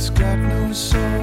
it's got no soul.